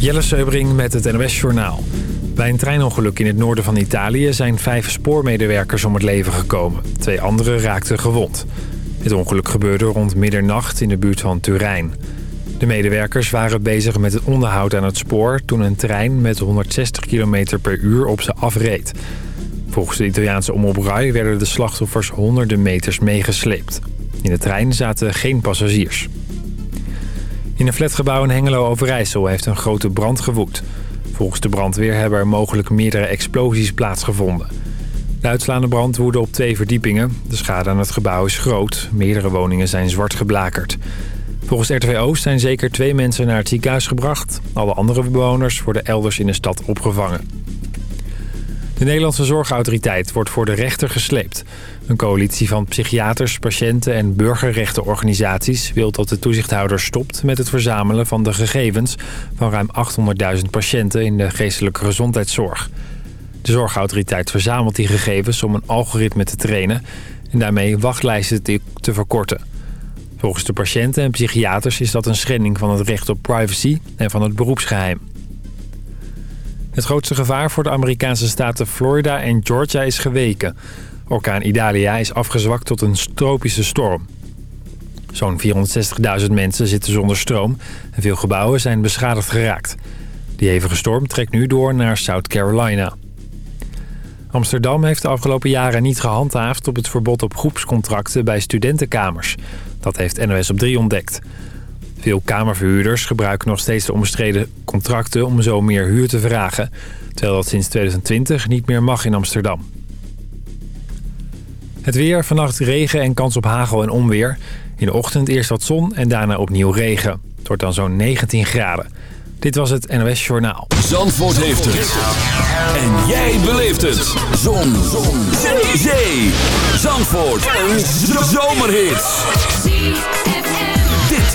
Jelle Seubring met het NOS Journaal. Bij een treinongeluk in het noorden van Italië zijn vijf spoormedewerkers om het leven gekomen. Twee anderen raakten gewond. Het ongeluk gebeurde rond middernacht in de buurt van Turijn. De medewerkers waren bezig met het onderhoud aan het spoor... toen een trein met 160 km per uur op ze afreed. Volgens de Italiaanse omroep Rai werden de slachtoffers honderden meters meegesleept. In de trein zaten geen passagiers. In een flatgebouw in Hengelo Overijssel heeft een grote brand gewoed. Volgens de brandweer hebben er mogelijk meerdere explosies plaatsgevonden. De uitslaande brand woedde op twee verdiepingen. De schade aan het gebouw is groot. Meerdere woningen zijn zwart geblakerd. Volgens RTW Oost zijn zeker twee mensen naar het ziekenhuis gebracht. Alle andere bewoners worden elders in de stad opgevangen. De Nederlandse Zorgautoriteit wordt voor de rechter gesleept. Een coalitie van psychiaters, patiënten en burgerrechtenorganisaties... wil dat de toezichthouder stopt met het verzamelen van de gegevens... van ruim 800.000 patiënten in de geestelijke gezondheidszorg. De Zorgautoriteit verzamelt die gegevens om een algoritme te trainen... en daarmee wachtlijsten te verkorten. Volgens de patiënten en psychiaters is dat een schending van het recht op privacy en van het beroepsgeheim. Het grootste gevaar voor de Amerikaanse staten Florida en Georgia is geweken. Orkaan Idalia is afgezwakt tot een tropische storm. Zo'n 460.000 mensen zitten zonder stroom en veel gebouwen zijn beschadigd geraakt. Die hevige storm trekt nu door naar South Carolina. Amsterdam heeft de afgelopen jaren niet gehandhaafd op het verbod op groepscontracten bij studentenkamers. Dat heeft NOS op 3 ontdekt. Veel kamerverhuurders gebruiken nog steeds de omstreden contracten om zo meer huur te vragen. Terwijl dat sinds 2020 niet meer mag in Amsterdam. Het weer, vannacht regen en kans op hagel en onweer. In de ochtend eerst wat zon en daarna opnieuw regen. Het wordt dan zo'n 19 graden. Dit was het NOS Journaal. Zandvoort heeft het. En jij beleeft het. Zon. zon. Zee. Zandvoort. Een zomerhit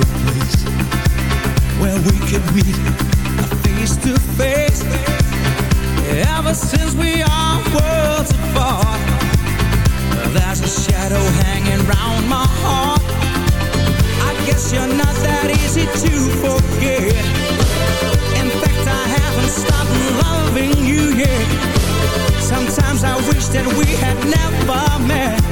a place where we could meet face to face. Ever since we are worlds apart, there's a shadow my heart. I guess you're not that easy to forget. In fact, I haven't stopped loving you yet. Sometimes I wish that we had never met.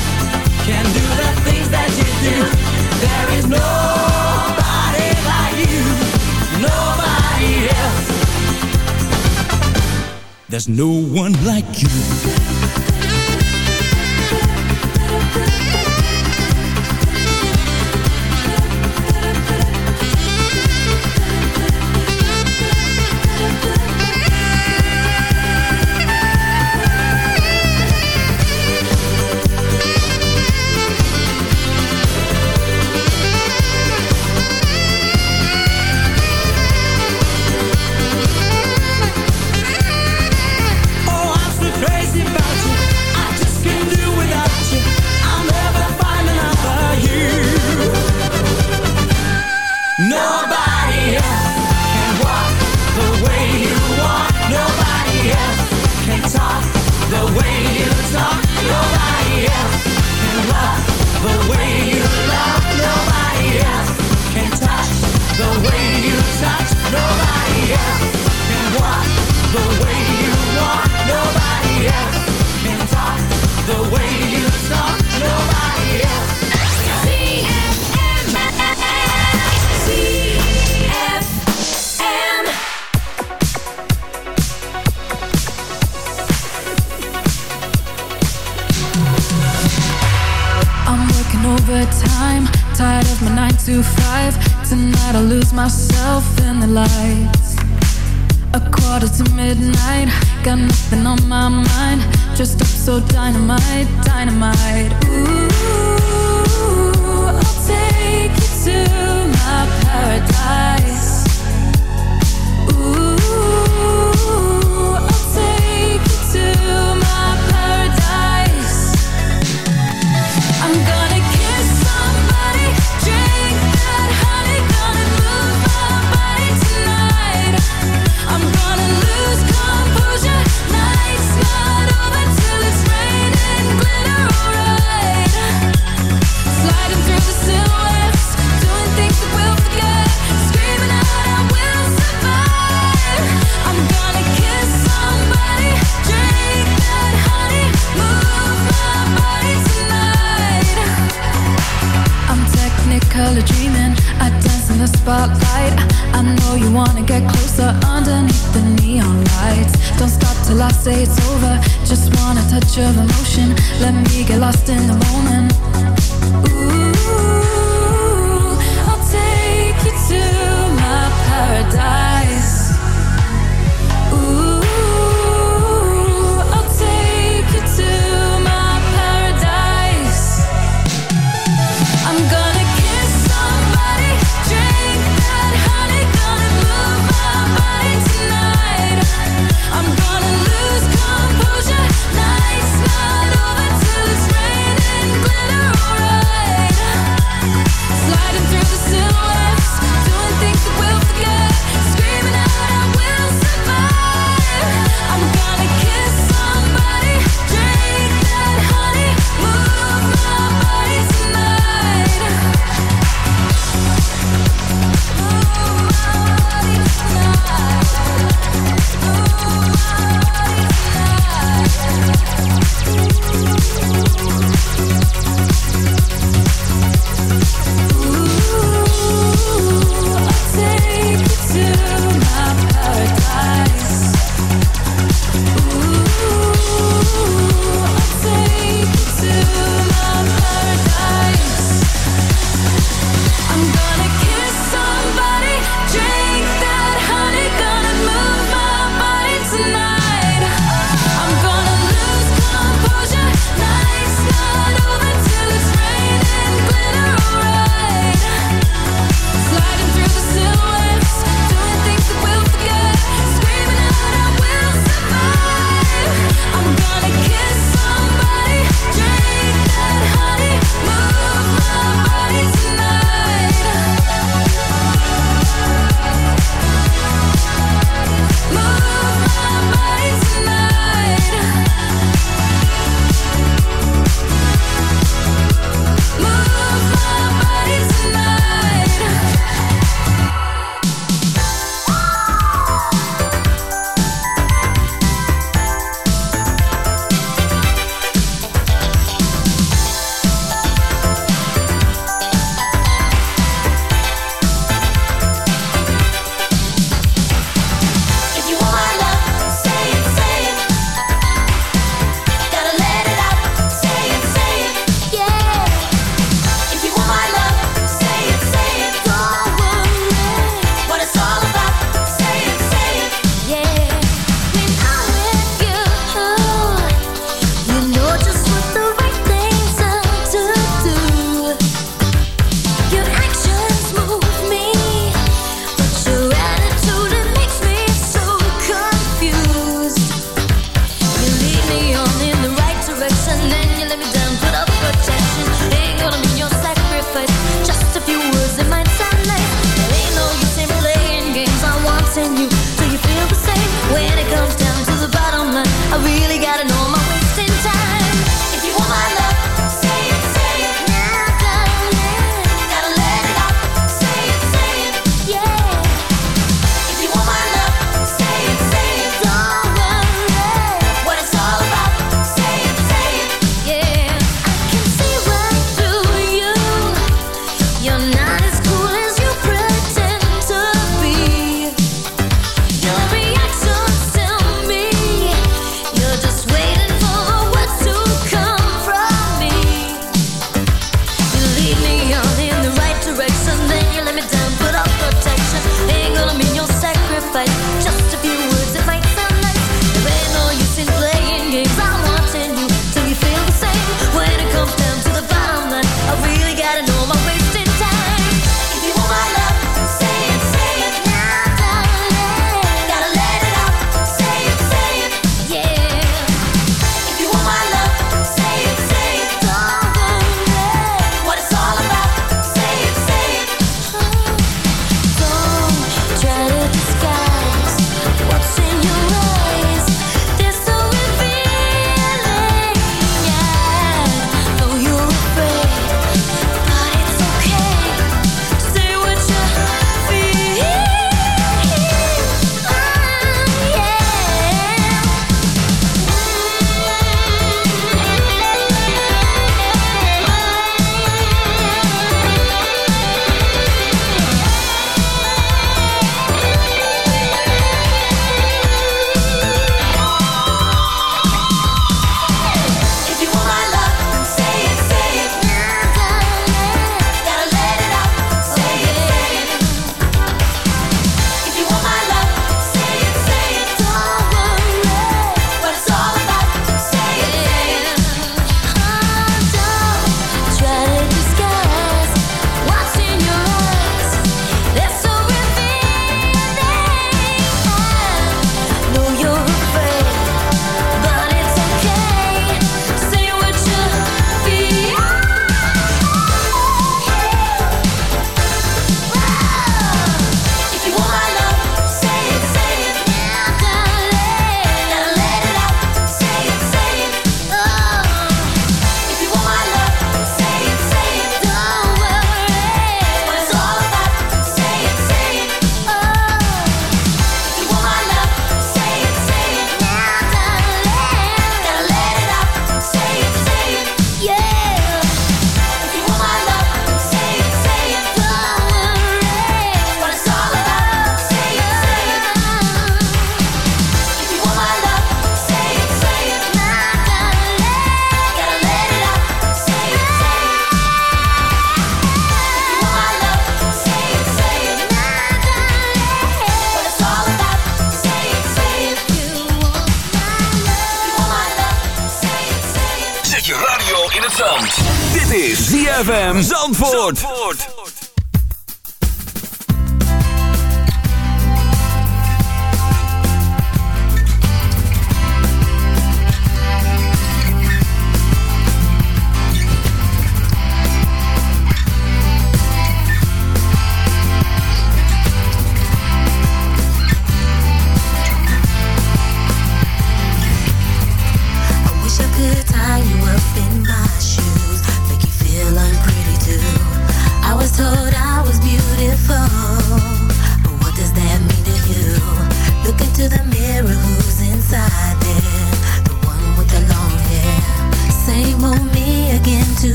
can do the things that you do. There is nobody like you, nobody else. There's no one like you. midnight. Got nothing on my mind. Just up so dynamite, dynamite. Ooh, I'll take you to my paradise. color dreaming I dance in the spotlight. I know you wanna get closer Underneath the neon lights. Don't stop till I say it's over Just want a touch of emotion. Let me get lost in the moment. Ooh.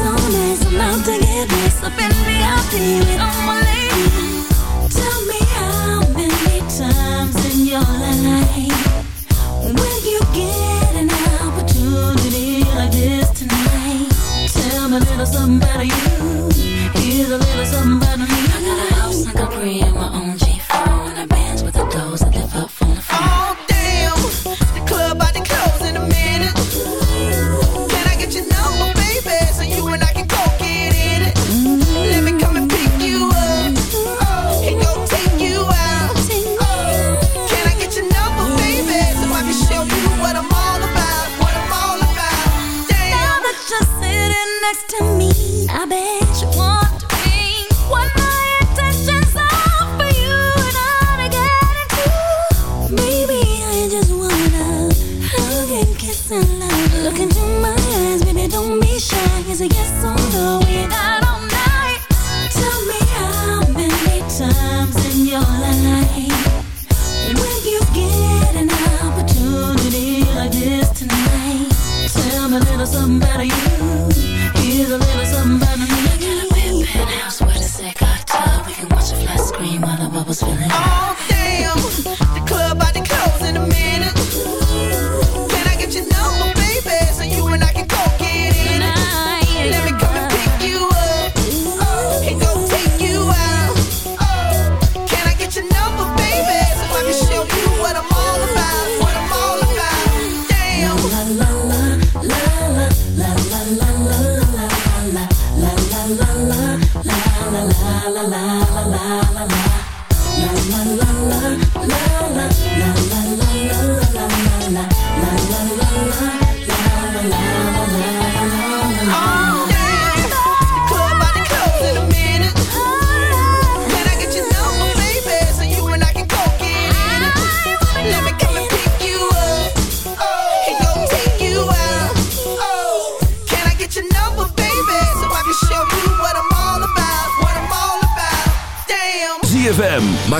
I'm not to get this up in VIP with all my ladies. Tell me how many times in your life will you get an opportunity like this tonight? Tell me little something about you.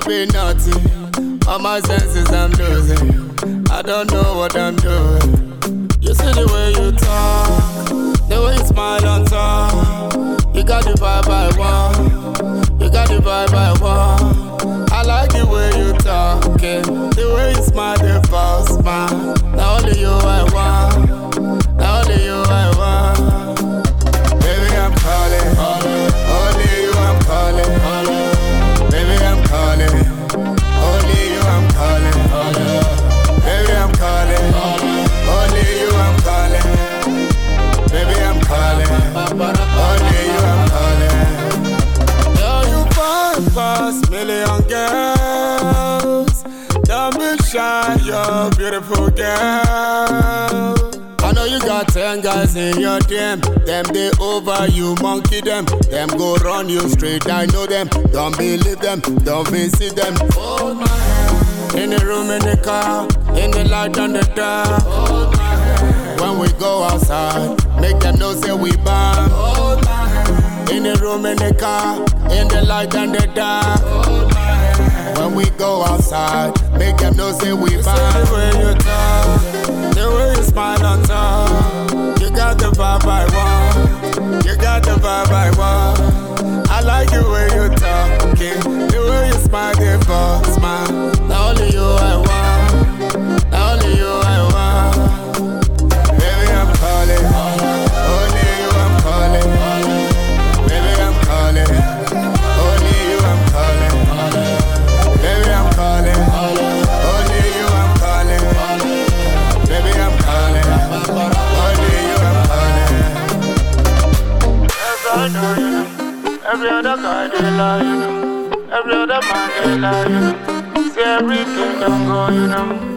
To be naughty. All my senses I'm losing. I don't know guys in your team. Them they over you, monkey them. Them go run you straight. I know them. Don't believe them. Don't visit them. Hold my hand. In the room, in the car, in the light on the dark. Hold my hand. When we go outside, make them know say we bomb. Hold my hand. In the room, in the car, in the light and the dark. Hold my hand. When we go outside, make them know say we bomb. The way you talk, the way you smile on top. Got the vibe I want. You got the vibe I want. I like the way you talking, the way you smile, the boss smile. Only you I want. Every other man you know. See everything don't go, you know.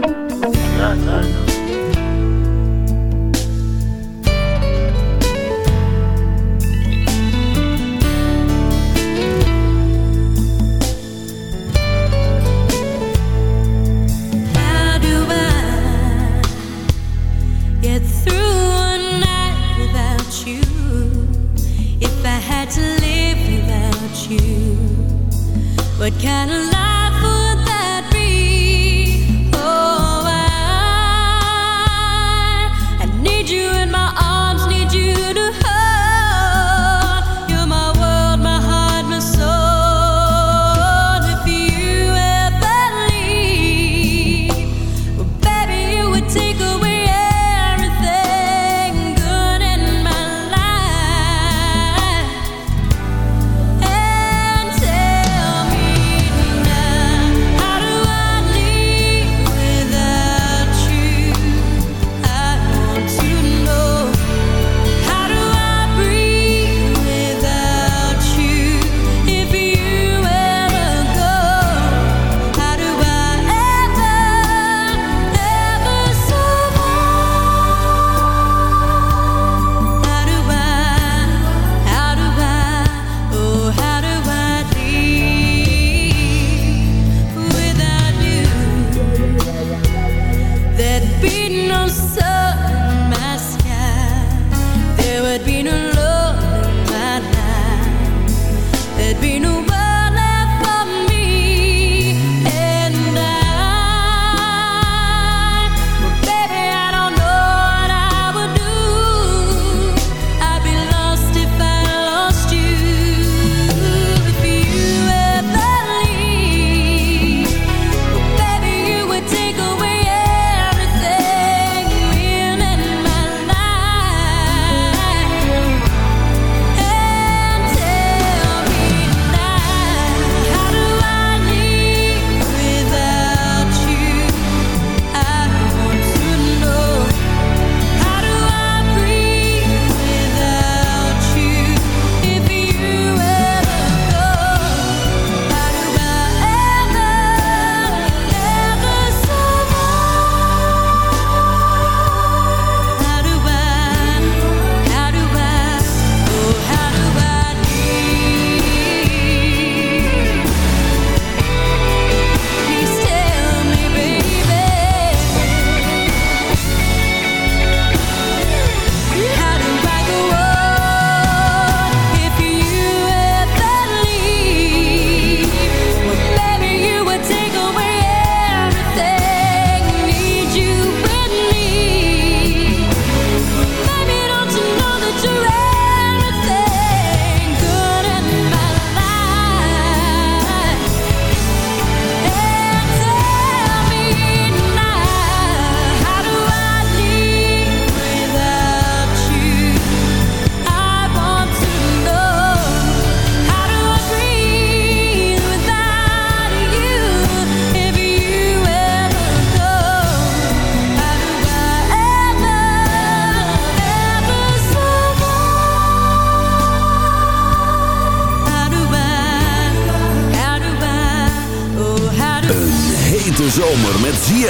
Kind of